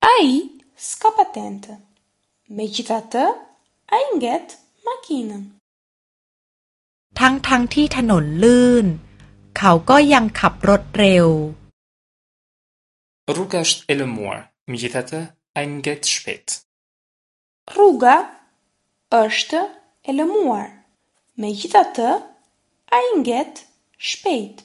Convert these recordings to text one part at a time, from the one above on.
Ai s'ka patentë, megjithatë ai nget makinën. Tang-tang ti thanon lyn, kau ko jang khap rot reu. Rruga është e lëmuar, megjithatë ai nget shpejt. Rruga është e lëmuar, megjithatë ai nget shpejt.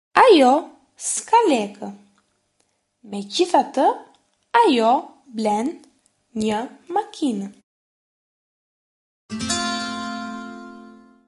Ajo s'ka lekë. Megjithatë, ajo blen një makinë.